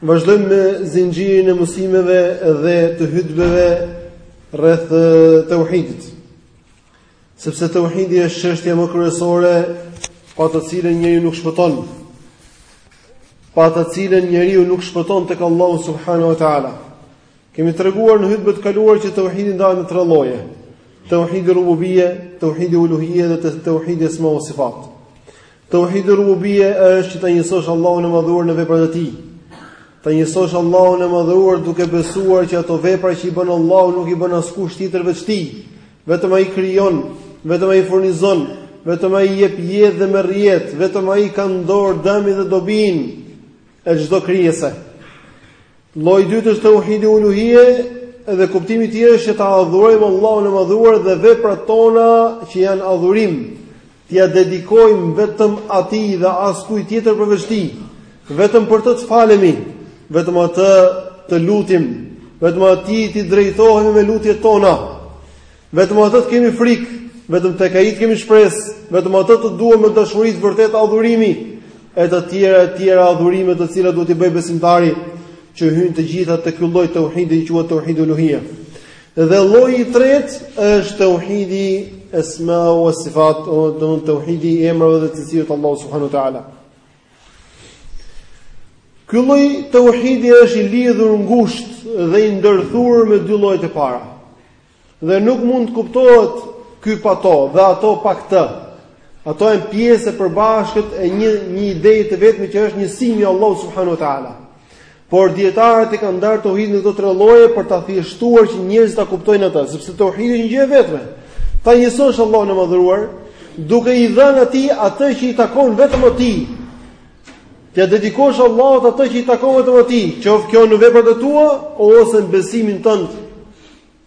Vazhdojmë me zinxhirin e mësimeve dhe të hytbeve rreth tauhidit. Sepse tauhidi është çështja më kryesore pa të cilën njeriu nuk shpëton. Pa të cilën njeriu nuk shpëton tek Allahu subhanahu wa taala. Kemi treguar në hytbet e kaluara që tauhidi ndahet në tre lloje: tauhidi rububie, tauhidi uluhie dhe tauhidi esma wa sifat. Tauhidi Rububie është që ta njësosh Allahun e Madhëruar në veprat e Tij. Ta njësosh Allahun e Madhëruar duke besuar që ato vepra që i bën Allahu nuk i bën askush tjetër veç Tij. Vetëm Ai krijon, vetëm Ai furnizon, vetëm Ai jep jetë dhe merr jetë, vetëm Ai ka në dorë dëmin dhe dobinë e çdo krijese. Lloji i dytë është tauhidi uluhie, edhe kuptimi i tij është që ta adhurojmë Allahun e Madhëruar dhe veprat tona që janë adhurim. T'ia dedikojmë vetëm Atij dhe askujt tjetër përveç Tij. Vetëm për Të të falemi, vetëm Atë të lutim, vetëm Atij t'i drejtohemi me lutjet tona. Vetëm Atë të kemi frikë, vetëm tek Ai të kemi shpresë, vetëm Atë të duam me dashuri të vërtetë adhurimi e të tjera e të tjera adhurime të cilat duhet t'i bëjë besimtari që hyjnë të gjitha te ky lloj tauhidi që quhet tauhidul uluhia. Dhe lloji i tretë është tauhidi esma wa sifat, domethënë tauhidi i emrave dhe të cilësive të Allahut subhanahu wa taala. Ky lloj tauhidi është i lidhur ngushtë dhe i ndërthurur me dy llojet e para. Dhe nuk mund të kuptohet ky pa to dhe ato pa këtë. Ato janë pjesë e përbashkët e një një ideje të vetme që është njësimi i Allahut subhanahu wa taala. Por dijetarët e kanë ndarë tauhidin në këto tre lloje për ta thjeshtuar që njerëzit ta kuptojnë atë, sepse tauhidi është një gjë e vetme. Ta njësosh Allahun e madhëruar, duke i dhënë atij atë që i takon vetëm atij. T'i dedikosh Allahut atë që i takon vetëm atij, qoftë kjo në veprat e tua ose në besimin tënd.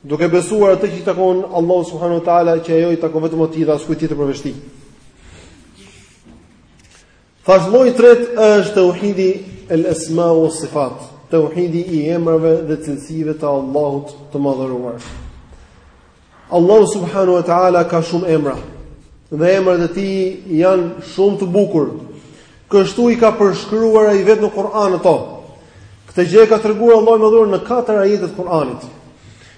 Duke besuar atë që i takon Allahut subhanahu wa taala, që ajo i takon vetëm atij dhe askujt tjetër përveç tij. Thashë lloji i tretë është tauhidi el esma u sifat, tauhidi i emrave dhe cilësive të Allahut të madhëruar. Allahu subhanahu wa taala ka shumë emra dhe emrat e tij janë shumë të bukur. Kështu i ka përshkruar ai vetë në Kur'an ato. Këtë gjë e ka treguar Allahu i madhëruar në katër ajete të Kur'anit.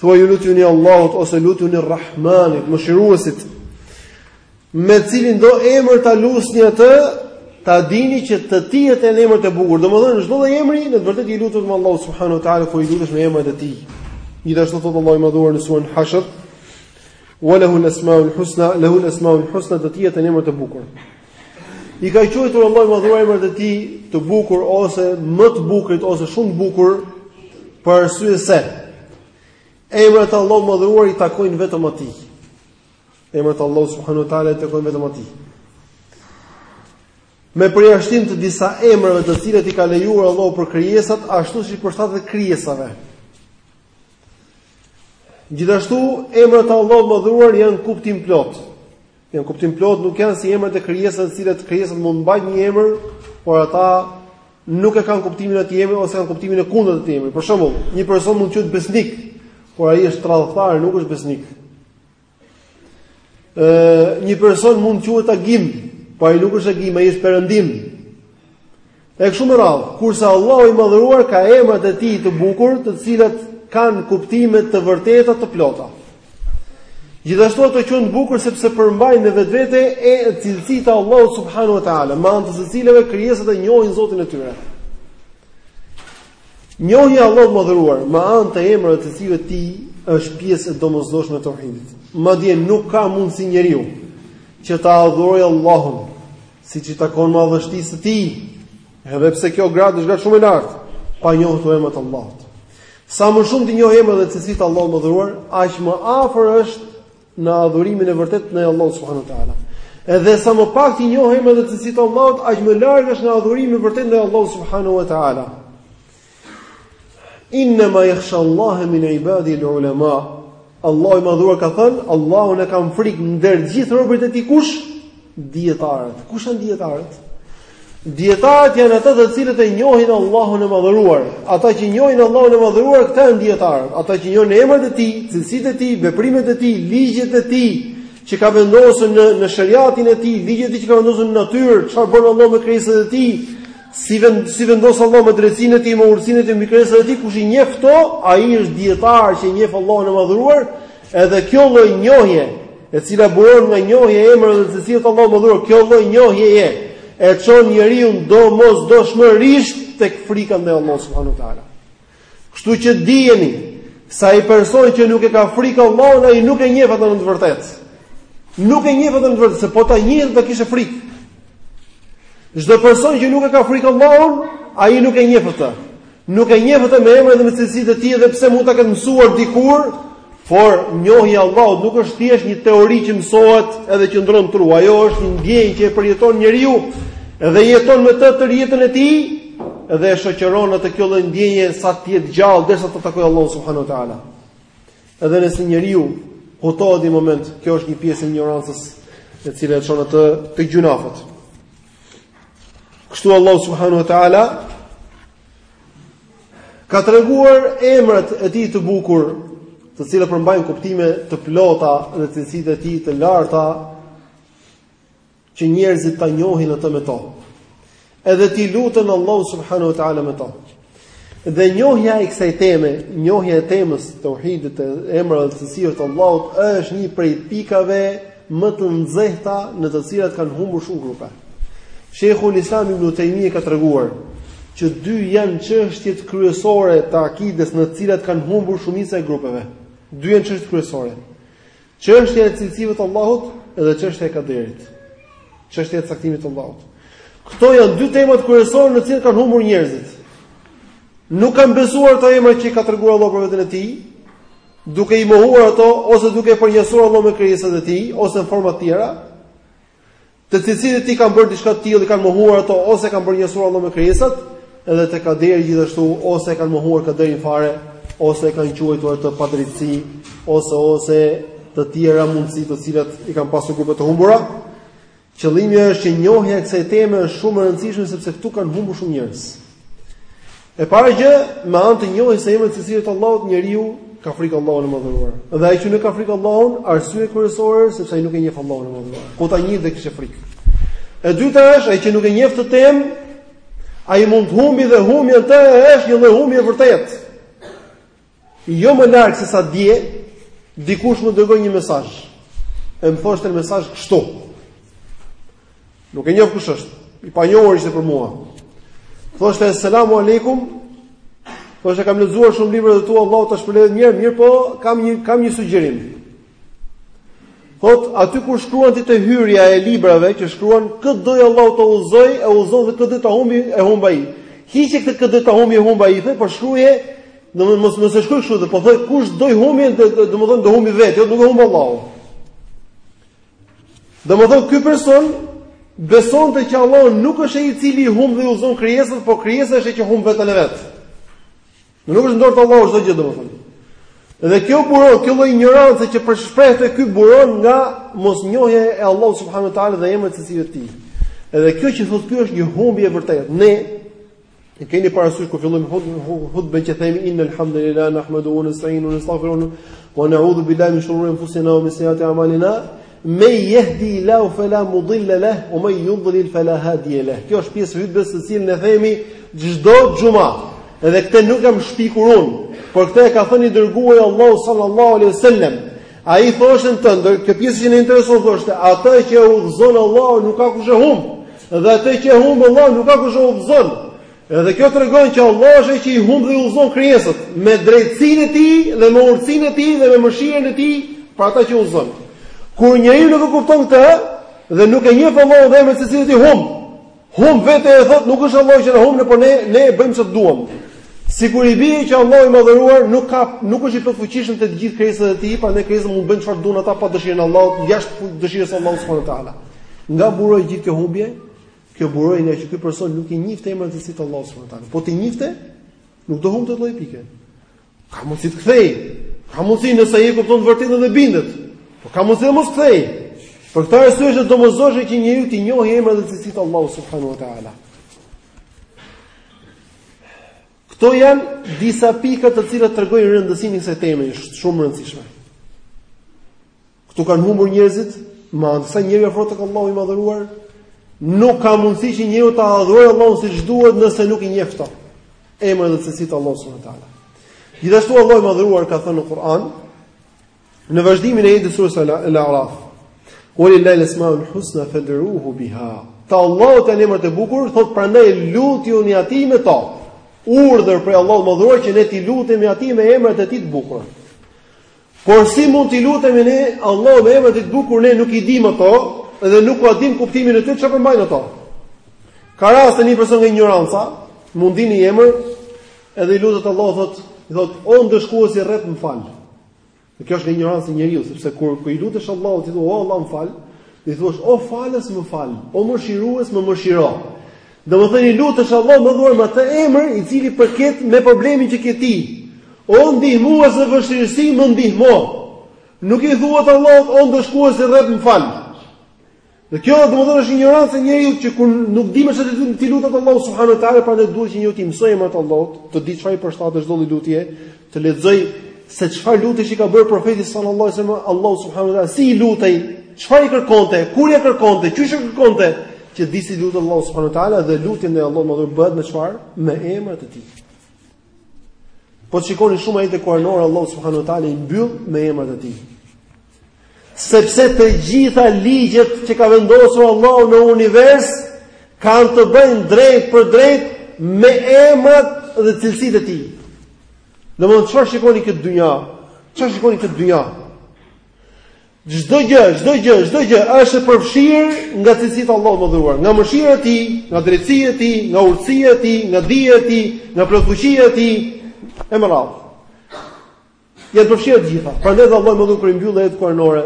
Thuaju lutuni Allahut ose lutuni Rahmanit, mëshiruesit, me cilindo emër ta lusni atë, ta dini që të tijtë janë emrat e bukur. Domethënë çdo lloj emri në të vërtetë i lutet me Allahu subhanahu wa taala kur i lutesh me emrat e tij. Gjithashtu thotë Allahu i madhëruar në surën Hashr, "Wa lahu al-asma'ul husna, lahu al-asma'ul husna", të tijtë janë emrat e bukur. I ka quajtur Allahu i Madhëruar emrat e tij të bukur ose më të bukurit ose shumë të bukur për arsye se emrat e Allahut të Madhëruar i takojnë vetëm atij. Emrat e Allahut subhanahu wa taala i takojnë vetëm atij. Me përjashtim të disa emrave të cilët i ka lejuar Allahu për krijesat, ashtu si u përshtatet krijesave. Gjithashtu emrat e Allahut të Madhëruar janë kuptimplotë. Janë kuptimplotë, nuk janë si emrat e krijesave të cilat krijesat mund të mbajnë një emër, por ata nuk e kanë kuptimin e atij emri ose kanë kuptimin e kundërt të atij emri. Për shembull, një person mund të quhet besnik, por ai është tradhtar, nuk është besnik. Ë, një person mund të quhet agim, por ai nuk është agim, ai është perëndim. E kështu me radhë, kurse Allahu i Madhëruar ka emrat e Tij të bukur, të cilët kanë kuptime të vërteta të plota. Gjithashtu ato quhen të bukur sepse përmbajnë në vetvete cilësitë e Allahut subhanahu wa taala, me anë të të cilave krijesat e njohin Zotin e tyre. Njohja e Allahut të Madhëruar me anë të emrave e cilësive të tij është pjesë e domosdoshme të tauhidit. Madje nuk ka mundësi njeriu që ta adhurojë Allahun siç i takon madhështisë së tij, edhe pse kjo gradë është gradë shumë e lartë, pa njohur emrat e Allahut. Sa më shumë t'i njohë emrat dhe cilësitë e Allahut të madhëruar, aq më afër është në adhurimin e vërtetë ndaj Allahut subhanahu wa taala. Edhe sa më pak t'i njohë emrat dhe cilësitë e Allahut, aq më larg është në adhurimin e vërtetë ndaj Allahut subhanahu wa taala. Innama yakhsha Allaha min ibadihi al-ulama. Allahu i madhëruar ka thënë, Allahun e ka frikë ndër gjithë robërit e tij kush? Dijetarët. Kush janë dijetarët? Dijetarët janë ata të cilët e njohin Allahun e madhëruar. Ata që njohin Allahun e madhëruar, këta janë dijetarët. Ata që njohin emrat e tij, cilësitë e tij, veprimet e tij, ligjet e tij, që ka vendosur në në sheriatin e tij, ligjet e tij që ka vendosur në natyrë, çfarë bën Allahu me krijesat e tij, Si vend si vendos Allahu me drejtësinë e tij, me urtësinë e tij, mbi krijesat e tij, kush i njeh këto, ai është dijetar që e njeh Allahun e madhëruar, edhe kjo lloj njohje, e cila buron nga njohja e emrave dhe cilësive të Allahut të madhëruar, kjo lloj njohje e e çon njeriun domosdoshmërisht tek frika ndaj Allahut subhanahu wa taala. Kështu që dijeni se ai person që nuk e ka frikë Allahun ai nuk e njeh atë në të vërtetë. Nuk e njeh atë në të vërtetë, se po ta njihte do ta kishte frikë. Çdo person që nuk e ka frikë Allahun, ai nuk e njeh atë. Nuk e njeh atë me emrat dhe me cilësitë e tij dhe pse mund ta ketë mësuar dikur, Por njohja e Allahut nuk është thjesht një teori që mësohet edhe qëndron në tru, ajo është një ndjenjë që e përjeton njeriu dhe jeton me të tërë jetën e tij dhe e shoqëron atë kjo lloj ndjenje sa të jetë gjallë derisa ta takojë Allahu subhanahu wa taala. Edhe nëse njeriu hutohet një moment, kjo është një pjesë e injorancës e cila e çon atë te gjynahet. Kështu Allahu subhanahu wa taala Ka treguar emrat e tij të bukur, të cilët përmbajnë kuptime të plota dhe cilësitë e tij të larta, që njerëzit ta njohin atë me to. Edhe t'i luten Allahut subhanahu wa ta'ala me to. Dhe njohja e kësaj teme, njohja e temës teuhidit të emrave dhe të cilësive të Allahut, është një prej pikave më të nxehta në të cilat kanë humbur shumë grupe. Sheikhul Islam Ibn Taymiyyah ka treguar që dy janë çështjet kryesore të akides në të cilat kanë humbur shumica e grupeve. Dy janë çështjet kryesore. Çështja e cilësive të Allahut dhe çështja e kaderit. Çështja e caktimit të Allahut. Këto janë dy temat kryesore në të cilat kanë humbur njerëzit. Nuk kanë besuar ato emra që ka treguar Allahu për veten e tij, duke i mohuar ato ose duke përngjasuar Allahun me krijesat e tij ose në forma të tjera, te cilësitë e tij kanë bërë diçka të tillë, i kanë mohuar ato ose kanë përgjësuar Allah me krijesat, edhe te kaderi gjithashtu ose kanë mohuar kaderin fare ose e kanë quajtur atë padrejtësi ose ose të tjera mundësi të cilat i kanë pasur grupe të humbura. Qëllimi është që njohja e kësaj teme është shumë e rëndësishme sepse këtu kanë humbur shumë njerëz. E para gjë, me anë të njohjes së emrave dhe cilësive të Allahut njeriu ka frikë Allahun e madhëruar. Dhe ai që nuk ka frikë Allahun, arsye kryesore është sepse ai nuk e njeh Allahun e madhëruar. Po ta njihte do e kishte frikë. E dyta është ai që nuk e njeh këtë temë, ai mund të humbi dhe humbja e tij është një lloj humbje e vërtetë. Jo më larg se sa dje, dikush më dërgoi një mesazh. E më thoshte në mesazh kështu. Nuk e njoh kush është. I panjohur ishte për mua. Thoshte selam aleikum. Thoshte kam lexuar shumë libra të tua, Allahu ta shpërblejë me të mira, mirëpo kam një kam një sugjerim. Thot, aty kur shkruan ti te hyrja e librave që shkruan, kë të dojë Allahu ta udhëzojë, e udhëzon dhe kë të dojë të humbi e humba i. Hiqe këtë kë të dojë ta humbi e humb ai, dhe po shkruaje, domethënë mos mos e shkruaj kështu, dhe po thuaj, kush do të humbi, domethënë do humbi vetë, jo nuk e humb Allahu. Domethënë, ky person, besonte që Allahu nuk është ai i cili i humb dhe i udhëzon krijesat, po krijesa është ajo që humb veten e vet. Nuk është në dorë të Allahut çdo gjë domethënë. Dhe kjo buron, kjo lloj injorancë që për shprehte ky buron nga mosnjohja e Allahut subhanahu wa taala dhe emrave e cilësive të tij. Edhe kjo që thotë ky është një humbje e vërtetë. Ne e keni parasysh kur fillojmë hutbën që themi inna alhamdulillah nahmeduhu wa nasta'inuhu wa nastaghfiruhu wa na'udhu billahi min shururi anfusina wa min sayyiati a'malina. Men yahdihillahu fala mudilla lah wa man yudlil fala hadiya lah. Kjo është pjesë e hutbes të cilën e themi çdo xhuma. Edhe këtë nuk e kam shpikur unë, por këtë e ka thënë i dërguari i Allahut sallallahu alaihi wasallam. Ai thoshte në tëndër, kjo pjesë që na intereson thoshte, atë që e udhëzon Allahu nuk ka kush e humb, dhe atë që e humb Allahu nuk ka kush e udhëzon. Edhe kjo tregon që Allahu është ai që i humb dhe i udhëzon krijesat me drejtësinë e tij dhe me urtësinë e tij dhe me mëshirën e tij për ata që udhëzon. Kur njeriu nuk e kupton këtë dhe nuk e njeh Allahun dhe emrat e cilësitë e tij humb, humb vetë e thotë nuk është Allah që na humb, por ne ne e bëjmë çfarë të duam. Sikur i bie që Allahu i madhëruar nuk ka nuk është i plotfuqishëm te të gjithë krijesat e tij, prandaj krijesat mund të bëjnë çfarë të duan ata pa dëshirën e Allahut, jashtë dëshirës së Allahut subhanahu wa taala. Nga buroi gjithë kjo humbje, Kjo buroi nga që ky person nuk i njihte emrat e cilësitë e Allahut subhanahu wa taala. Po t'i njihte, nuk do humbte në këtë lloj pike. Ka mundsi të kthej. Ka mundsi nëse ai e kupton të vërtetën dhe bindet. Po ka mundsi të mos kthej. Për këtë arsye është e domosdoshme që njeriu t'i njohë emrat dhe cilësitë e Allahut subhanahu wa taala. Këto janë disa pika të cilat tregojnë rëndësinë e kësaj teme, është shumë e rëndësishme. Këtu kanë humbur njerëzit, me anë të saj njeriu afrohet tek Allahu i madhëruar, nuk ka mundësi që njeriu ta adhurojë Allahun siç duhet nëse nuk i njeh këto emrat dhe cilësitë e Allahut subhanahu wa taala. Gjithashtu Allahu i madhëruar ka thënë në Kur'an në vazhdimin e ajetit të sures Al-A'raf. Walillahi al-asmaul husna fad'uhu biha. Të Allahut janë emrat e bukur, thot prandaj lutjuni atij me to. Urdhër prej Allahut të madhëruar që ne t'i lutemi atij me emrat e tij të bukur. Por si mund t'i lutemi ne Allahut me emrat e tij të bukur kur ne nuk i dimë ato dhe nuk ua dimë kuptimin e tyre çfarë përmbajnë ato. Ka raste një person nga injoranca, mund të dijë një emër, edhe i lutet Allahut thot, i thot o ndëshkues i rreptë më fal. Dhe kjo është injorancë e njeriut, sepse kur kur i lutesh Allahut, ti thua o Allah më fal, i thua o falës më fal, o mëshirues më mëshiro. Domethënë i lutesh Allahut të madhëruar me atë emër i cili përkon me problemin që ke ti. O ndihmues në vështirësi më ndihmo. Nuk i thuhet Allahut o ndëshkues i rreptë më fal. Dhe kjo domethënë është injorancë e njeriut që kur nuk di më se si t'i lutet Allahut subhanahu wa taala, prandaj duhet që njeriu t'i mësojë emrat e Allahut, të dijë çfarë i përshtatet çdo lutjeje, Të lexoj se çfarë lutjesh i ka bërë profeti sallallahu alajhi wasallam Allahut subhanahu wa taala si i lutej çfarë i kërkonte kur i kërkonte qysh ia kërkonte që të dijë si t'i lutet Allahut subhanahu wa taala dhe lutja ndaj Allahut të Madhëruar bëhet me çfarë me emrat e tij po të shikoni shumë ajete kuranore Allahu subhanahu wa taala i mbyll me emrat e tij Sepse të gjitha ligjet që ka vendosur Allahu në univers kanë të bëjnë drejt për drejt me emrat dhe cilësitë e tij. Domethënë çfarë shikoni në këtë dynja? Çfarë shikoni në këtë dynja? Çdo gjë, çdo gjë, çdo gjë është e përfshirë nga cilësitë e Allahut të Madhëruar, nga mëshira e tij, nga drejtësia e tij, nga urtësia e tij, nga dija e tij, nga plotfuqia e tij, e me radhë. Janë të përfshira të gjitha. Prandaj dhe Allahu i Madhëruar kur i mbyll ajetet kuranore,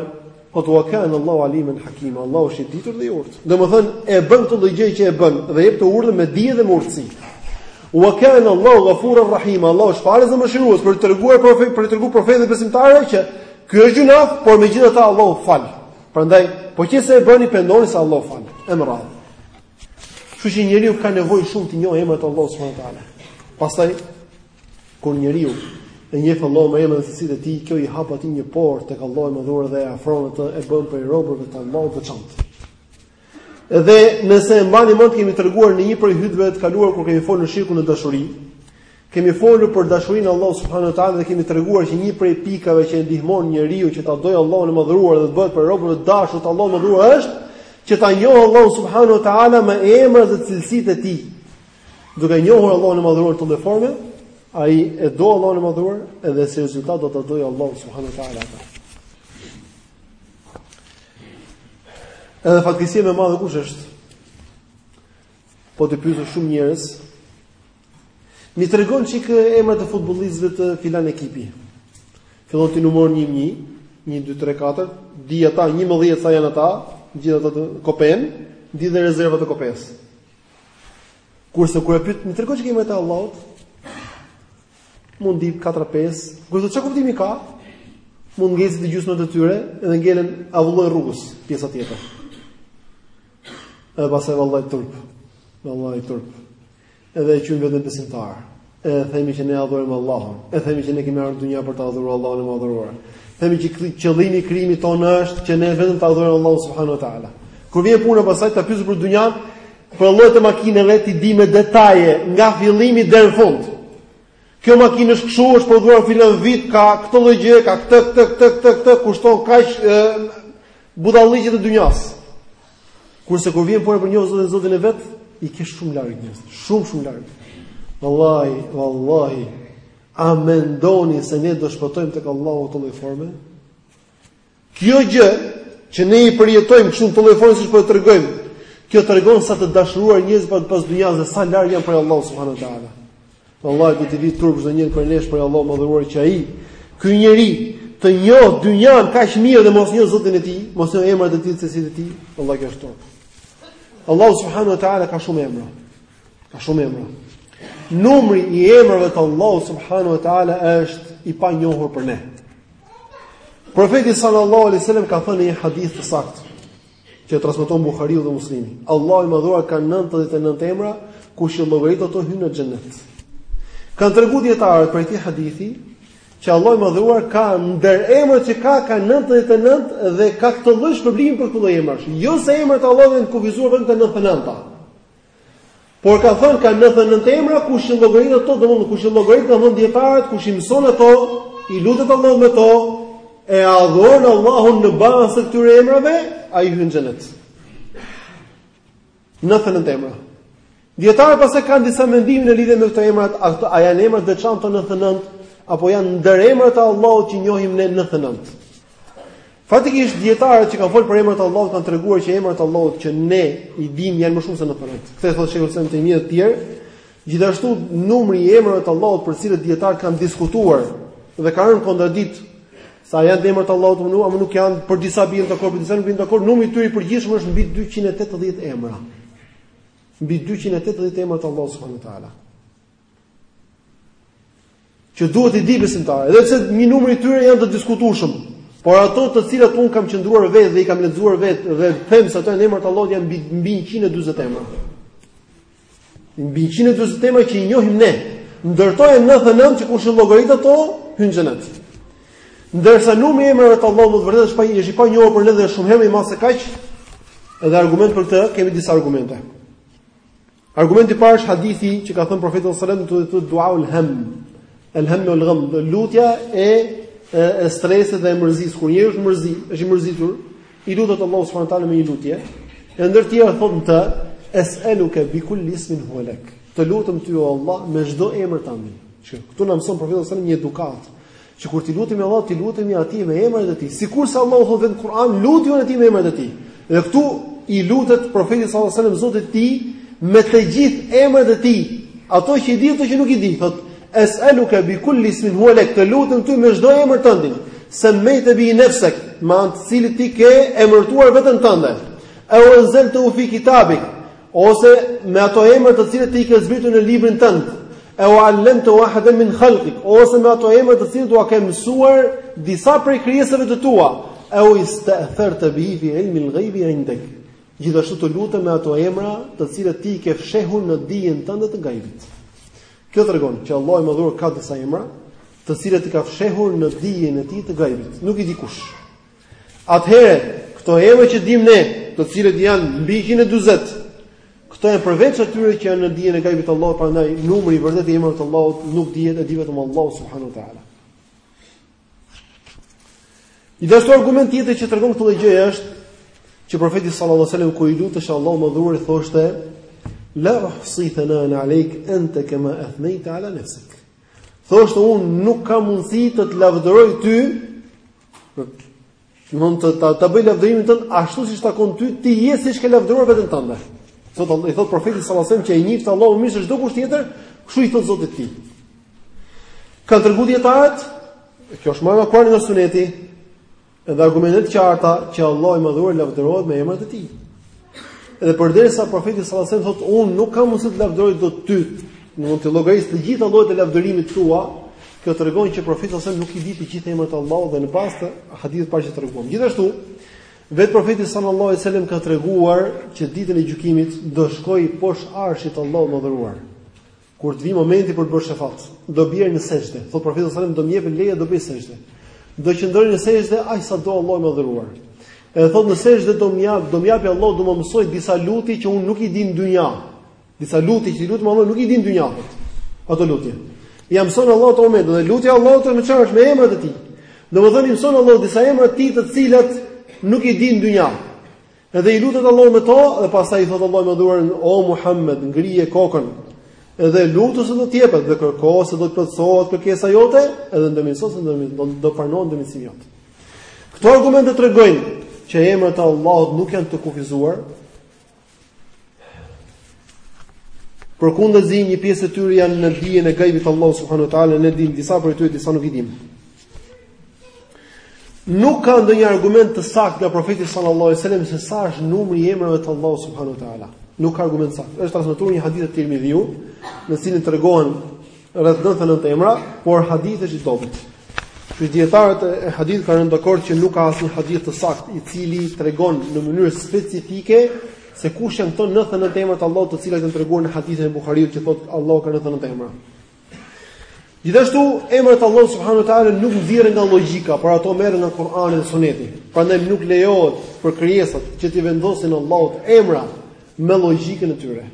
thotë wa kana Allahu alimen hakima, Allahu është i ditur dhe i urtë. Domethënë e bën këtë lloj gjë që e bën dhe jep atë urdhër me dije dhe me urtësi. Wa kana Allahu ghafurur rahim, Allahu është falës dhe mëshirues për të treguar profet për të treguar profetit dhe besimtarëve që ky është gjynah, por megjithatë Allahu fal. Prandaj, po që se e bëni pendohuni se Allahu fal. E me radhë. Kështu që njeriu ka nevojë shumë të njohë emrat e Allahut subhanahu wa taala. Pastaj Kur njeriu e njeh Allahun me emrat dhe cilësitë e tij, kjo i hap atij një portë tek Allahu i Madhëruar dhe e afron atë e bën prej robërve të Allahut të veçantë. Edhe nëse e mbani mend kemi treguar në një prej hutbeve të kaluara kur kemi folur për shirkun në dashuri, kemi folur për dashurinë e Allahut subhanahu wa taala dhe kemi treguar që një prej pikave që e ndihmon njeriun që ta dojë Allahun e madhëruar dhe të bëhet prej robërve të dashur të Allahut të madhëruar është që ta njohë Allahun subhanahu wa taala me emrat dhe cilësitë e tij. Duke njohur Allahun e Madhëruar në këtë lloj forme, ai e do Allahun e Madhëruar edhe si rezultat do ta dojë Allahu subhanahu wa taala. Edhe fatkeqësia më e madhe kush është? Po të pyesë shumë njerëz. M'i trego një çik emrat e futbollistëve të filan ekipi. Fillon t'i numërojë 1 nga 1, 1 2 3 4, di ata 11 sa janë ata, gjithë ata të kopenë, di dhe rezervat e kopesë. Kurse kur e pyet, "M'i trego një çik emrat e Allahut?" Mund të dijë 4-5. Kurse ça kuptimi kanë? Mund ngecin te gjysma e tyre dhe ngelen avullën rrugës, pjesa tjetër. Edhe pastaj vallahi turp. Vallahi turp. Edhe e quan veten besimtar. Edhe themi që ne adhurojmë Allahun. Edhe themi që ne kemi ardhur në dynja për ta adhuruar Allahun e madhëruar. Themi që qëllimi i krijimit tonë është që ne vetëm ta adhurojmë Allahun subhanuhu teala. Kur vjen puna pastaj ta pyesësh për dynjan, për llojet e makinave t'i di me detaje nga fillimi deri në fund. Kjo makinë është kështu, është prodhuar filan vit, ka këtë lloj gjëje, ka këtë këtë këtë këtë, këtë kushton kaq budallëqet e dynjas. Kurse kur vjen puna për njoh Zotin Zotin e vet, i ke shumë larg njerëzit, shumë shumë larg. Wallahi, wallahi, a mendoni se ne do shpëtojmë tek Allahu këtë lloj forme? Kjo gjë që ne i përjetojmë kështu këtë lloj forme siç po e tregojmë, kjo tregon sa të dashuruar njerëzit pas pas dynjasë dhe sa larg janë prej Allahut subhanuhu teala. Vallahi do t'i vi turp çdonjërit prej nesh prej Allahut madhëruar që ai ky njeri të njoh dynjan kaq mirë dhe mos njoh Zotin e tij, mos njoh emrat e tij cilësitë e tij, vallahi kjo është turp. Allahu subhanahu wa taala ka shumë emra. Ka shumë emra. Numri i emrave të Allahu subhanahu wa taala është i panjohur për ne. Profeti sallallahu alaihi wasallam ka thënë në një hadith të saktë. që transmeton Buhariu dhe Muslimi. Allahu i Madhëruar ka 99 emra, kush i llogarit ato hyn në xhenet. Kan treguar dijetarët prej këtij hadithi që Allahu i Madhëruar ka ndër emrat që ka ka 99 dhe ka këtë lloj shpërblimi për këtë lloj emrash. Jo se emrat e Allahut janë kufizuar vetëm te 99-ta. Por ka thënë ka 99 emra kush i llogarit ato, domthonë kush i llogarit kanë thënë dijetarët, kush i mëson ato, i lutet Allahut me to, e adhuron Allahun në bazë të këtyre emrave, ai hyn në xhenet. 99 emra. Dijetarët pastaj kanë disa mendime në lidhje me këto emra, a janë emra të veçanta 99 apo janë ndër emrat e Allahut që njohim ne 99. Faktikisht dijetarët që kanë folur për emrat e Allahut kanë treguar që emrat e Allahut që ne i dimë janë më shumë se 99. Këtë e thotë Sheikhul Islam Tejmije e të tjerë. Gjithashtu numri i emrave të Allahut për cilat dijetarët kanë diskutuar dhe kanë rënë kontradiktë se a janë emrat e Allahut më apo nuk janë për disa bien dakord, për disa nuk bien dakord, numri i tyre i përgjithshëm është mbi 280 emra. Mbi 280 emra të Allahut subhanuhu teala. Që duhet t'i di besimtari, edhe pse një numër i tyre janë të diskutueshëm, por ato të cilat un kam qëndruar vetë dhe i kam lexuar vetë dhe them se ato janë emrat e Allahut janë mbi mbi 140 emra. Mbi 140 emra që i njohim ne. Ndër to janë 99 që kush i llogarit ato hyn xhenet. Ndërsa numri i emrave të Allahut në të vërtetë është pa është i panjohur për ne dhe shumë herë më tepër se kaq. Edhe argument për këtë kemi disa argumente. Argumenti i parë është hadithi që ka thënë profeti sallallahu alajhi wasallam te duaul ham. El ham ul gham, lutja e e, e stresit dhe e mërzisë. Kur njeriu është mërzi, është i mërzitur, i lutet Allahut subhanahu wa taala me një lutje. E ndër të tjera thotë të es'aluka bi kulli ismin huwa lak. Të lutem ty o Allah me çdo emër tëndin. Që këtu na mëson profeti sallallahu alajhi wasallam një edukatë. Që kur t'i lutemi Allahut, t'i lutemi atij me emrat e tij. Sikurse Allahu thotë në Kur'an, lutjuni atij me emrat e tij. Dhe këtu i lutet profeti sallallahu alajhi wasallam Zotit të tij me të gjithë emrat e tij. Ato që i di ato që nuk i di, thot es'aluka bi kulli ismin huwa lak, të lutem ty me çdo emër tëndin, semmejte bihi nefsek, me anë të cilit ti ke emërtuar veten tënde. Au anzaltahu fi kitabik, ose me ato emra të cilët ti i ke zbritur në librin tënd, eu alemtehu ehaden min khalqik, ose me ato emra të cilët ua ke mësuar disa prej krijesave të tua, eu istatharte bihi fi ilmi al-ghaibi indak. Gjithashtu të lutem me ato emra të cilët ti i ke fshehur në dijen tënde të gajbit. Kjo tregon që Allahu i Madhur ka disa emra, të cilët i ka fshehur në dijen e tij të gajbit. Nuk i di kush. Atëherë, këto emra që dimë ne, të cilët janë mbi 140, këto janë përveç atyre që janë në dijen e gajbit të Allahut, prandaj numri i vërtetë i emrave të Allahut nuk dihet, e di vetëm Allahu subhanahu wa taala. Gjithashtu argument tjetër që tregon këtë gjë është që profeti sallallahu alajhi wasallam kur i lutesh Allahut madhëruar i thoshte la uhsi thanan alejk anta kama athnayta ala nafsik. Thoshte unë nuk kam mundësi të të lavdëroj ty S'mund të ta, ta bëj lavdërimin tënd ashtu siç takon ty, ti je siç ke lavdëruar veten tënde. Thot, i thot profeti sallallahu alajhi wasallam që e njihte Allahun më mirë se çdo kush tjetër, kështu i thot Zotit të tij. Kanë treguar dijetarët, kjo është marrë nga Kurani nga suneti, edhe argumentet e qarta që Allahu i madhëruar lavdërohet me emrat e tij. Dhe përderisa profeti sallallahu alajhi wasallam thotë unë nuk kam mundësi të lavdëroj dot ty, as mund t'i llogaris të gjitha llojet e lavdërimit tua, kjo tregon që profeti sallallahu alajhi wasallam nuk i di të gjitha emrat e Allahut dhe në bazë të hadithit parë që treguam. Gjithashtu, vetë profeti sallallahu alajhi wasallam ka treguar që ditën e gjykimit do shkojë poshtë arshit të Allahut madhëruar. Kur të vijë momenti për të bërë shefat, do bjerë në sejdë. Thot profeti sallallahu alajhi wasallam do më jepë leje do bëj sejdë. Do qëndroj në sejdë aq sa do Allahu i madhëruar. Edhe thot në sejdë do më jap, do më japë Allahu do më mësoj disa lutje që unë nuk i di në dynja. Disa lutje që i lutem Allahut nuk i di në dynja. Ato lutje. Ia mëson Allahu atë moment dhe lutja Allahut është me emrat e tij. Domethënë i mëson Allahu disa emra të tij të cilat nuk i di në dynja. Edhe i lutet Allahut me to dhe pastaj i thotë Allahu i madhëruar o Muhammed ngrije kokën. Edhe lutu se do të jepet dhe kërko se do të plotësohet kërkesa jote, edhe ndërmjetëso se do do, do pranohet ndërmjetësimi jot. Këto argumente tregojnë që emrat e Allahut nuk janë të kufizuar. Përkundrazi një pjesë e tyre janë në dijen e gajbit të Allahut subhanuhu teala, ne dimë disa prej tyre disa nuk i dimë. Nuk ka ndonjë argument të saktë nga profeti sallallahu alajhi wasallam se sa është numri i emrave të Allahut subhanahu teala. Nuk ka argument saktë. Është transmetuar një hadith te Tirmidhiu, në cilin tregohen rreth 99 emra, por hadithi është i dobët. Që dijetarët e hadithit kanë rënë dakord që nuk ka asnjë hadith të saktë i cili tregon në mënyrë specifike se kush janë këto 99 emra të Allahut të cilat janë treguar në hadithin e Buhariut që thotë Allahu ka 99 emra. Gjithashtu, emrat e Allahut subhanahu teala nuk nxirren nga logjika, por ato merren nga Kur'ani dhe Suneti. Prandaj nuk lejohet për krijesat që t'i vendosin Allahut emra me logjikën e tyre.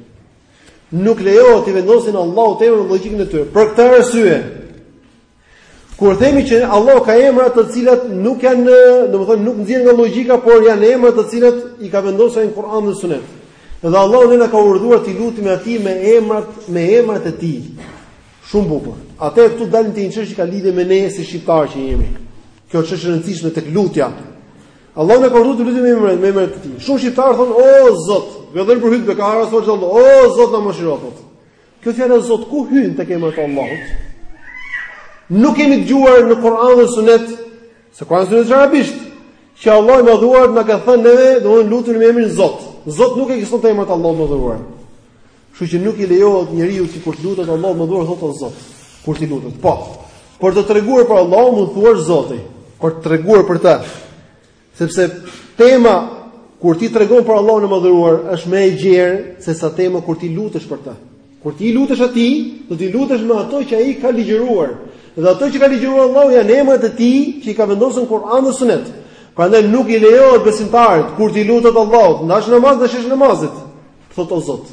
Nuk lejohet t'i vendosin Allahut emra me logjikën e tyre. Për këtë arsye, kur themi që Allahu ka emra të cilat nuk janë, domethënë nuk nxirren nga logjika, por janë emra të cilat i ka vendosur ai në Kur'an dhe Sunet. Dhe Allahu ne na ka urdhëruar t'i lutemi atij me emrat, me emrat e tij. Shumë bukur. Atë këtu dalim te një çështje që ka lidhje me ne si shqiptar që jemi. Kjo çështje e rëndësishme tek lutja. Allahu na ka urdhëruar t'i lutemi me emrat, me emrat e tij. Shumë shqiptar thon, "O Zot, vetëm për hyrje të kara, sot çdo, o Zot na mëshiro." Kjo fjala Zot ku hyn tek emrat e Allahut? Nuk kemi dëgjuar në Kur'an dhe Sunet Se Kurani është arabisht. Që Allahu i madhëruar na ka thënë neve, domthonë lutuni me emrin Zot. Zot nuk ekziston te emrat e Allahut të madhëruar. Kështu që nuk i lejohet njeriut që kur t'i lutet Allahut të madhëruar të thotë Zot. Kur t'i lutet, po. Për të treguar për Allahun mund thuash Zoti, për të treguar për të. Sepse tema kur ti tregon për Allahun e madhëruar është më e gjerë se sa tema kur ti lutesh për të. Kur ti i lutesh atij, do t'i lutesh me ato që ai ka ligjëruar. Dhe ato që ka ligjëruar Allahu janë emrat e tij që i ka vendosur në Kur'an dhe Sunet. Prandaj nuk i lejohet besimtarit kur t'i lutet Allahut, ndash në namaz ndash jashtë namazit. Thot o Zot.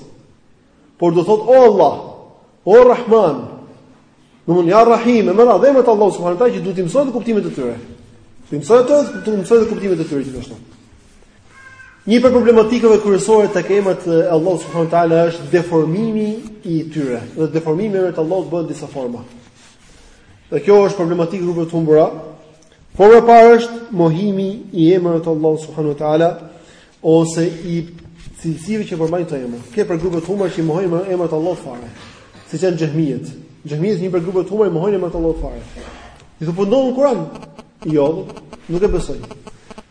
Por do thot o Allah, o Rahman, Domethënë ja Rahim, e me radhë emrat e Allahut subhanahu teala që duhet t'i mësojë dhe kuptimet e tyre. T'i mësojë ato, t'i mësojë dhe kuptimet e tyre gjithashtu. Një prej problematikave kryesore tek emrat e Allahut subhanahu ta'ala është deformimi i tyre dhe deformimi i emrave të Allahut bëhet në disa forma. Dhe kjo është problematikë e grupeve të humbura, Forma e parë është mohimi i emrave të Allahut subhanahu teala ose i cilësive që përmbajnë këto emra. Ka prej grupeve të humbura që mohojnë emrat e Allahut fare, siç janë xehmijet. Xehmijet janë prej grupeve të humbura i mohojnë emrat e Allahut fare. I ke të përmendura në Kur'an? Jo, nuk e besoj.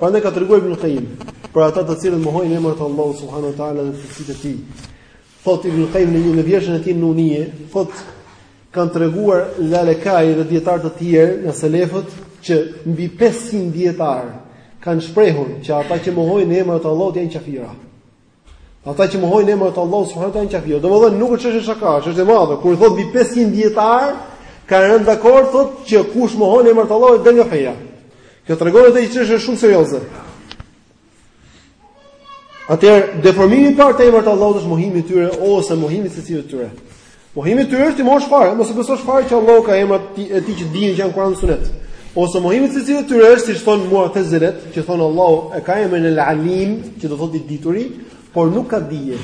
Prandaj ka treguar Ibn Qayyim për ata të cilët mohojnë emrat e Allahut subhanahu teala dhe cilësitë e tij. Thotë Ibn Qayyim në një në vjershën e tij Nunije, thotë Kanë treguar Lalekaiu dhe dijetarë të tjerë nga selefët që mbi 500 dijetarë kanë shprehur që ata që mohojnë emrat e Allahut janë kafira. Ata që mohojnë emrat e Allahut subhanahu wa taala janë kafira. Domethënë nuk është çështje shaka, është çështje e madhe. Kur thotë mbi 500 dijetarë kanë rënë dakord thotë që kush mohon emrat e Allahut del nga feja. Kjo tregon edhe që është shumë serioze. Atëherë deformimi i parë te emrat e Allahut është mohimi i tyre ose mohimi i secilë të tyre. Mohimi i tyre është t'i mohosh fare, mos e besosh fare që Allahu ka emrat e tij që dihen që janë në Kur'an dhe Sunet. Ose mohimi i cilësive të tyre është siç thon Mu'tazilet, që thon Allahu e ka emrin El-Alim, që do thotë i dituri, por nuk ka dije.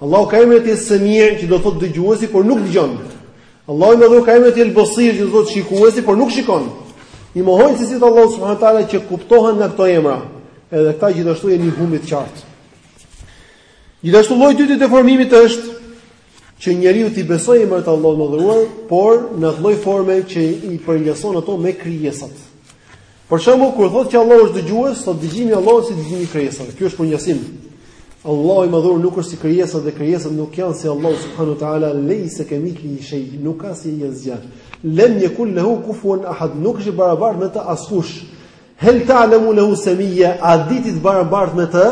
Allahu ka emrin e tij Es-Semi, që do thotë dëgjuesi, por nuk dëgjon. Allahu i madhëruar ka emrin e tij El-Basir, që do të thotë shikuesi, por nuk shikon. I mohojnë cilësitë e Allahut subhanahu wa taala që kuptohen nga këto emra. Edhe këta gjithashtu janë në humbje të qartë. Gjithashtu lloji i dytë i deformimit është që njeriu t'i besojë emrat e Allahut të madhëruar, por në atë lloj forme që i përngjason ato me krijesat. Për shembull, kur thotë që Allahu është dëgjues, thotë dëgjimi i Allahut si dëgjimi i krijesave. Ky është përngjasim. Allahu i madhëruar nuk është si krijesat dhe krijesat nuk janë si Allahu subhanahu wa taala, leysa kamithli shay, nuk ka si ai asgjë. Lam yakul lahu kufuwan ahad, nuk është i barabartë me të askush. Hal ta'lamu lahu samiyya, a di ti të barabartë me të?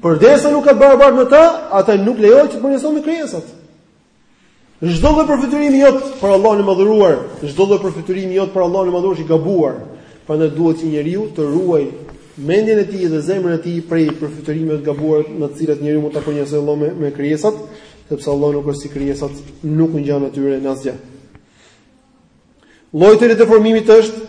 Përderisa nuk ka barabartë me të, atëherë nuk lejohet të përngjasohet me krijesat. Çdo lloj përfytyrimi jot për Allahun e Madhëruar, çdo lloj përfytyrimi jot për Allahun e Madhëruar është i gabuar. Prandaj duhet që njeriu të ruajë mendjen e tij dhe zemrën e tij prej përfytyrimeve të gabuara me të cilat njeriu mund ta përngjasojë Allahun me, me krijesat, sepse Allahu nuk është si krijesat, nuk u ngjan atyre në asgjë. Lloji i tretë i deformimit është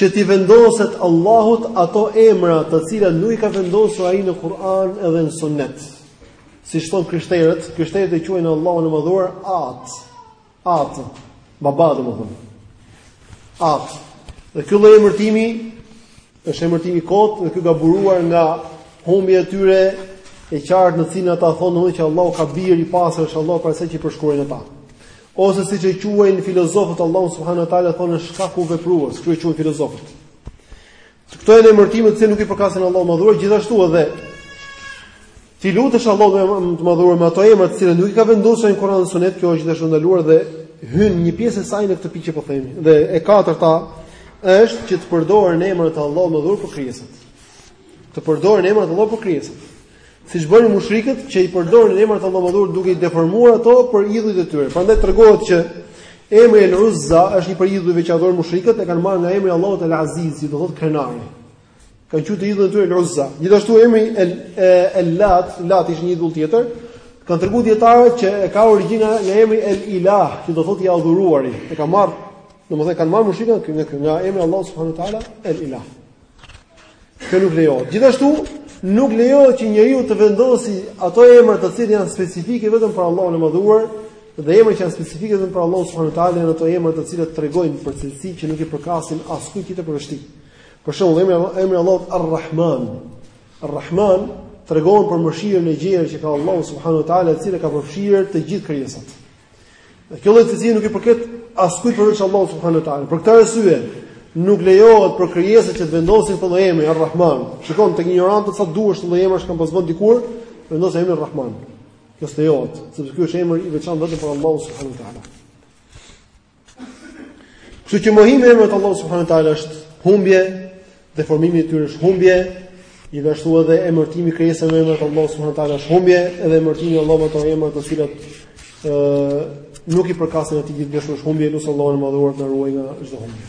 që t'i vendoset Allahut ato emra të cilat nuk i ka vendosur ai në Kur'an edhe në Sunnet. Siç thonë krishterët, krishterët e quajnë Allahun e Madhëruar At. At. Baba domethënë. At. Dhe ky lloj emërtimi Është emërtim i kotë dhe ky ka buruar nga humbja e tyre e qartë në të cilën ata thonë domethënë që Allahu ka bir i pastër është Allahu prej asaj që përshkruajnë ata. Ose siç e quajnë filozofët Allahu subhanahu wa taala thonë shkaku veprues, siç e quajnë filozofët. Këto janë emërtime që nuk i përkasin Allahut të madhëruar, gjithashtu edhe T'i lutesh Allahut të madhëruar me ato emra të cilat nuk i ka vendosur në Kur'an dhe Sunet, kjo është gjithashtu e ndaluar dhe hyn një pjesë e saj në këtë pikë që po themi. Dhe e katërta është që të përdoren emrat e Allahut të madhëruar për krijesat. Të përdoren emrat e Allahut për krijesat. Siç bënin mushrikët që i përdornin emrat e Allahut të madhëruar duke i deformuar ato për idhujt e tyre. Prandaj tregohet që emri El-Uzza është një prej idhujve që adhuronin mushrikët, e kanë marrë nga emri i Allahut El-Aziz, që do thotë krenari. Kanë qenë te idhulli i tyre Al-Uzza. Gjithashtu emri El-Lat, Lat ishte një idhull tjetër. Kan treguar dietarët që e ka origjinën nga emri El-Ilah, që do thotë i adhuruari. E ka marr, domethënë kanë marr mushrikët nga nga emri Allah subhanahu wa taala El-Ilah. Kjo nuk lejohet. Gjithashtu nuk lejohet që njeriu të vendosi ato emra të cilat janë specifike vetëm për Allahun e Madhuar dhe emra që janë specifike vetëm për Allahun subhanahu wa taala, ato emra të cilat tregojnë për cilësi që nuk i përkasin askujt tjetër përveç tij. Për shembull, emri Allah, emri Allahut Ar-Rahman. Ar-Rahman tregon për mëshirën e gjerë që ka Allahu subhanahu wa taala, e cila ka përfshirë të gjithë krijesat. Dhe kjo lloj cilësie nuk i përket askujt përveç Allahut subhanahu wa taala. Për këtë arsye, nuk lejohet për krijesat që të vendosin këtë emër Ar-Rahman. Shikon tek injorantët sa do lloj emrash kanë pas vënë dikur, vendos emrin Ar-Rahman. Kjo s'lejohet, sepse ky është emër i veçantë vetëm për Allahun subhanahu wa taala. Kështu që mohimi i emrave të Allahut subhanahu wa taala është humbje deformimi i tyre është humbje, gjithashtu edhe emërtimi i krijesave me emrat e Allahut subhanahu wa taala është humbje, edhe emërtimi i Allahut me ato emra të cilat ë nuk i përkasin atij gjithashtu është humbje, lus Allahun e madhëruar të na ruaj nga çdo humbje.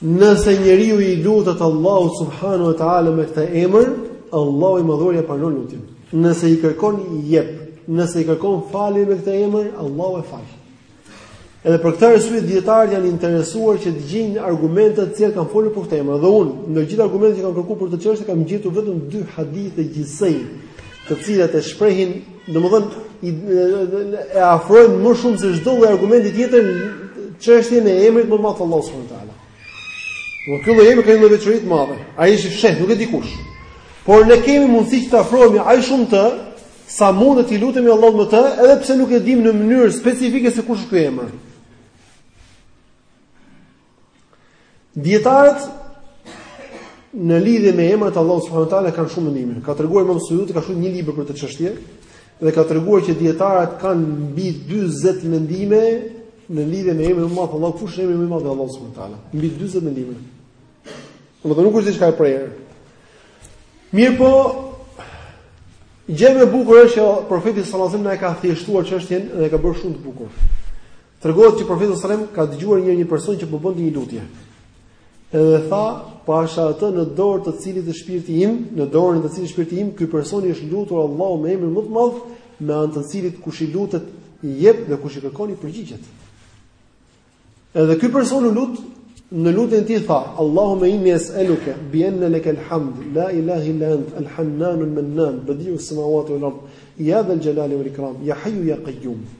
Nëse njeriu i lutet Allahut subhanahu wa taala me këtë emër, Allahu i madhëruar ia pranon lutjen. Nëse i kërkon i jep, nëse i kërkon falje me këtë emër, Allahu e fal. Edhe për këtë arsye dietarët janë interesuar që të gjejnë argumente të cilat kanë folur për këtë emër. Dhe unë, ndër gjithë argumentet që kam kërkuar për këtë çështje, kam gjetur vetëm dy hadithe gjithsej, të cilat e shprehin Domethënë e afrojnë më shumë se çdo lloj argumenti tjetër çështjen e emrit më të madh të Allahut subhanahu wa taala. Po ky lloj emri ka një lloj veçori të madhe. Ai është i fshehtë, nuk e di kush. Por ne kemi mundësi që të afrohemi aq shumë saqë mund t'i lutemi Allahut me të, edhe pse nuk e dimë në mënyrë specifike se kush është ky emër. Dietarët në lidhje me emrat e Allahut subhanahu wa taala kanë shumë mendime. Ka treguar Imam Suyuti ka shkruar një libër për këtë çështje dhe ka treguar që dietarët kanë mbi 40 mendime në lidhje me emrin e Allahut, Allahu kush është emri më i madh i Allahut subhanahu wa taala. Mbi 40 mendime. Domethënë nuk është diçka e prerë. Mirëpo, gjëja më e bukur është që profeti sallallahu alajhi wasallam na e ka thjeshtuar çështjen dhe e ka bërë shumë të bukur. Tregohet që profeti sallallahu alajhi wasallam ka dëgjuar një herë një person që po bënte një lutje. Edhe tha, pasha atë në dorë të cilit është shpirti im, në dorën e të cilit shpirti im, ky person i është lutur Allahut me emrin më të madh, me anë të cilit kush i lutet i jep dhe kush i kërkon i përgjigjet. Edhe ky person u lut në lutjen e tij tha, Allahumma inni es'aluka bi anna laka al-hamd, la ilaha illa ant, al-hannan al-mannan, badi'u as-samawati wal-ard, ya dhal jalali wal-ikram, ya hayyu ya qayyum.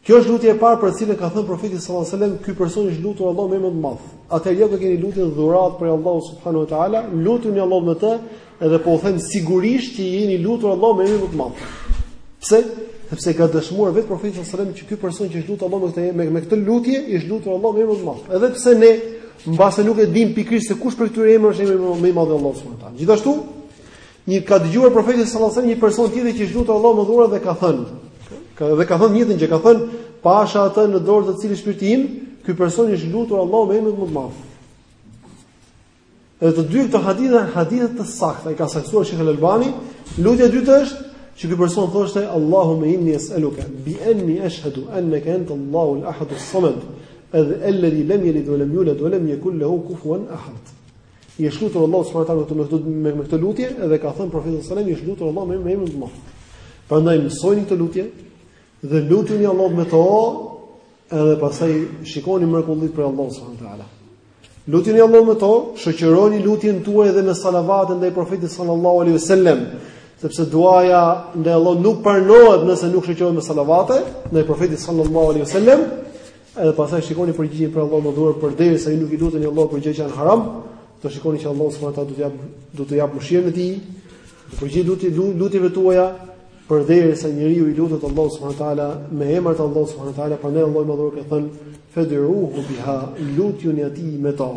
Kjo është lutja e parë për të cilën ka thënë profeti sallallahu alajhi wasallam, ky person i është lutur Allahut me emrin më të madh. Atëherë ja ku e keni lutjen dhuratë prej Allahut subhanahu wa taala, lutjuni Allahut me të, edhe po u them sigurisht që i jeni lutur Allahut me emrin më të madh. Pse? Sepse ka dëshmuar vetë profeti sallallahu alajhi wasallam që ky person që i është lutur Allahut me këtë me, me këtë lutje, i është lutur Allahut me emrin më të madh. Edhe pse ne mbase nuk e dim pikërisht se kush prej këtyre emrave është emri më i madh i Allahut subhanahu wa taala. Gjithashtu, Një ka dëgjuar profeti sallallahu alajhi wasallam një person tjetër që i është lutur Allahut të madhëruar dhe ka thënë, ka dhe ka thënë të njëjtën gjë, ka thënë, pasha atë në dorë të cilit shpirti im, ky person i është lutur Allahut me emrin më të madh. Edhe të dy këto hadithe janë hadithe të sakta, i ka saktuar Sheikh Al-Albani. Lutja e dytë është që ky person thoshte Allahumma inni es'aluka bi anni ashhadu annaka anta Allahu al-ahad as-samad, alladhi lam yalid wa lam yulad wa lam yakul lahu kufuwan ahad. I është lutur Allahut subhanahu wa taala me këtë me, me këtë lutje dhe ka thënë profeti sallallahu alajhi wasallam i është lutur Allahut me emrin e Allahut. Prandaj mësojini këto lutje dhe lutjuni Allahut me to edhe pastaj shikoni mrekullitë prej Allahut subhanahu wa taala. Lutjuni Allahut me to, shoqëroni lutjen tuaj edhe me salavate ndaj profetit sallallahu alaihi wasallam, sepse duaja ndaj Allahut nuk pranohet nëse nuk shoqërohet me salavate ndaj profetit sallallahu alaihi wasallam Edhe pastaj shikoni përgjigjen prej Allahut të madhëruar përderisa ju nuk i luteni Allahut për gjëra që janë haram, do shikoni që Allahu subhanahu wa taala do të jap do të jap mëshirën e tij. T'u përgjigjet lutje lutjeve tuaja përderisa njeriu i lutet Allahut subhanahu wa taala me emrat e Allahut subhanahu wa taala, prandaj Allahu i madhëruar ka thënë fad'uhu biha lutjuni atij me to.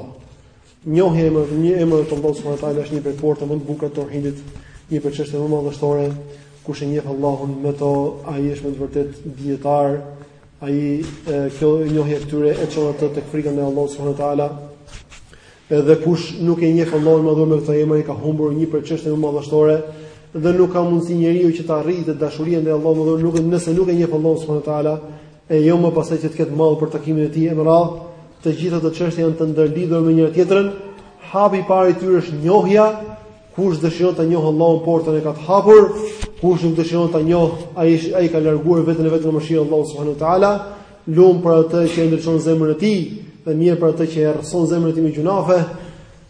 Njohja e emrit një emër të Allahut subhanahu wa taala është një prej portave më të bukura të tauhidit, një prej çështjeve më madhështore. Kush e njeh Allahun me to, ai është me të vërtetë dijetar Ai kjo njohje e këtyre e çon atë tek frika ndaj Allahut subhanahu wa taala. Edhe kush nuk e njeh Allahun e madhëruar me këto emra i ka humbur një prej çështjeve më madhështore dhe nuk ka mundësi njeriu që të arrijë te dashuria ndaj Allahut të madhëruar nuk nëse nuk e njeh Allahun subhanahu wa taala e jo më pastaj që të ketë mall për takimin e tij e me radhë, të gjitha këto çështje janë të ndërlidhura me njëra tjetrën hapi i parë i tyre është njohja Kush dëshiron ta njohë Allahun portën e ka të hapur, kush nuk dëshiron ta njohë, ai është ai ka larguar veten e vet nga mëshira e Allahut subhanuhu teala, lum për atë që e ndriçon zemrën e tij, dhe mjerë për atë që e errëson zemrën e tij me gjynafe.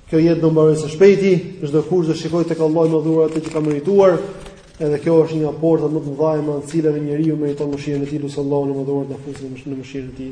Kjo jetë do mbarojë së shpejti, çdokush do shikojë tek Allahu i madhëruar atë që ka merituar, edhe kjo është një prej portave më të mëdha me anë të cilave njeriu meriton mëshirën e tij, lus Allahun e madhëruar të na fusë në mëshirën e tij.